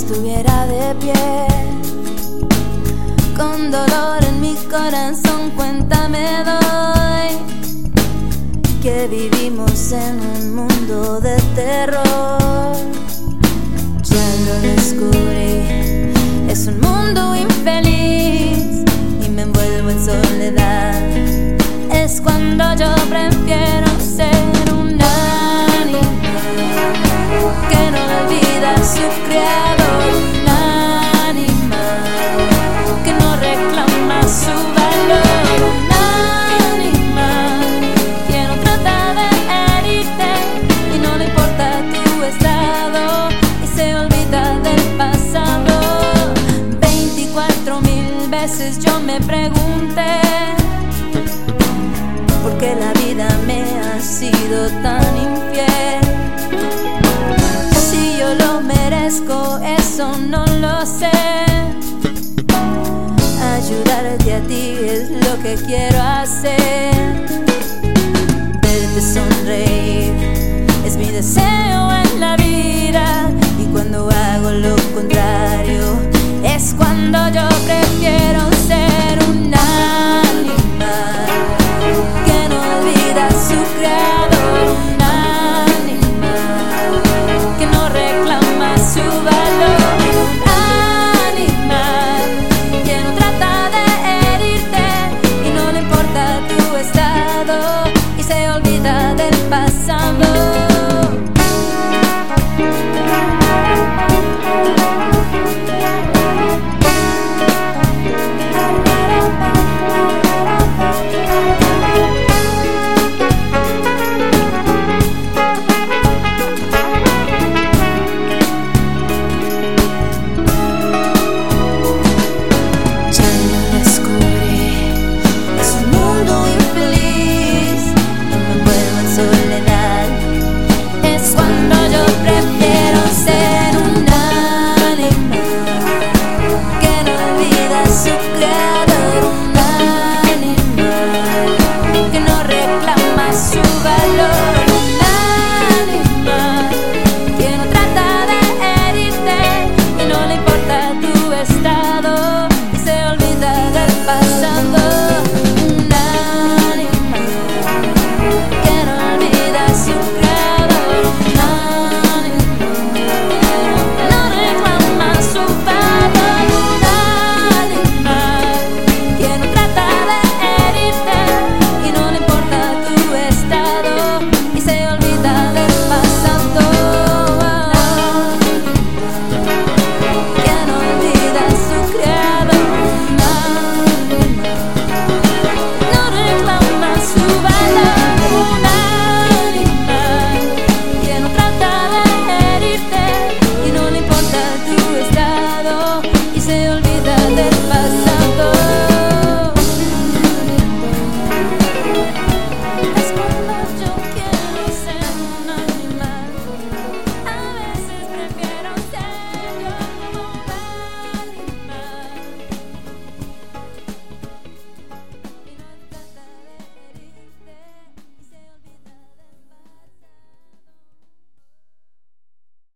estuviera de pie. Con dolor en mi corazón, cuéntame doy que vivimos en un mundo de terror. Ya lo descubrí, es un mundo infeliz y me envuelvo en soledad. Es cuando yo prefiero ser un animal que no olvida su creador. Veces yo me pregunté por qué la vida me ha sido tan infiel. Si yo lo merezco, eso no lo sé. Ayudarte a ti es lo que quiero hacer. Verte sonreír es mi deseo en la vida. Y cuando hago lo contrario, es cuando yo